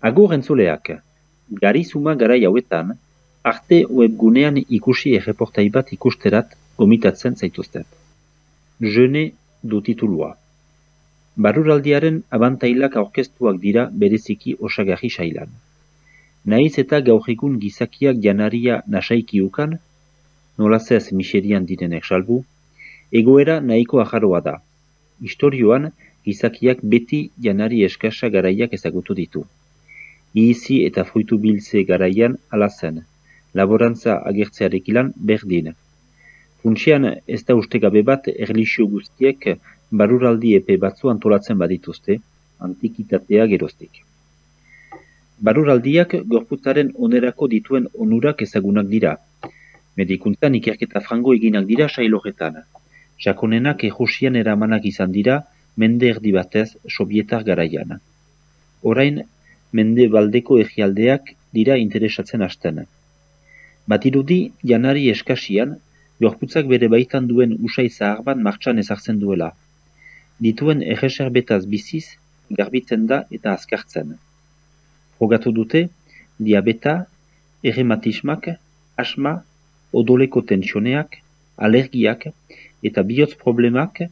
Agur entzuleak, garizuma garai hauetan, arte webgunean ikusi erreportai bat ikusterat gomitatzen zaituztet. Jene du titulua. Baruraldiaren abantailak aurkeztuak dira bereziki osagarri sailan. Naiz eta gaur egun gizakiak janaria nasaikiukan, nolazez miserian direnek salbu, egoera nahiko ajaroa da. Historioan, gizakiak beti janari eskasa garaiak ezagutu ditu. Izi eta fruitu biltze garaian alazen, laborantza agertzearekilan berdin. Funtsian ez da ustegabe bat erlixio guztiek baruraldi epe batzu antolatzen badituzte, antikitatea geroztik. Baruraldiak gorputzaren onerako dituen onurak ezagunak dira. Medikuntzan ikerketa frango eginak dira sailoretan. Sakonenak ejosian eramanak izan dira mende erdi batez sobietar garaian. Orain, mende baldeko egialdeak dira interesatzen hasten. Batirudi, janari eskasian, gorputzak bere baitan duen usai zahar bat martxan ezartzen duela. Dituen erreserbetaz biziz, garbitzen da eta azkartzen. Frogatu dute, diabeta, errematismak, asma, odoleko tensioneak, alergiak eta bihotz problemak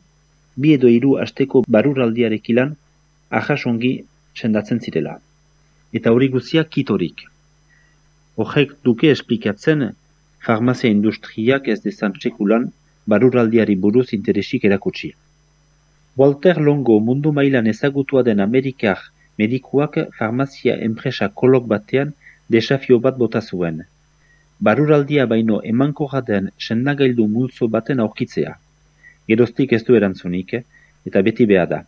bi edo hiru asteko baruraldiarekilan ahasongi sendatzen zirela. Eta hori guzia kitorik. Horrek duke esplikatzen farmazia industriak ez dezan txekulan baruraldiari buruz interesik erakutsi. Walter Longo mundu mailan ezagutua den Amerikar medikuak farmazia enpresa kolok batean desafio bat bota zuen. Baruraldia baino emanko den sendagaildu multzo baten aurkitzea. Geroztik ez du erantzunik, eta beti beha da.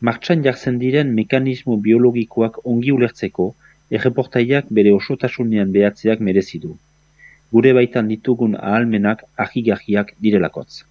Martxan jartzen diren mekanismo biologikoak ongi ulertzeko, erreportaiak bere osotasunean behatzeak merezidu. Gure baitan ditugun ahalmenak ahigahiak direlakotz.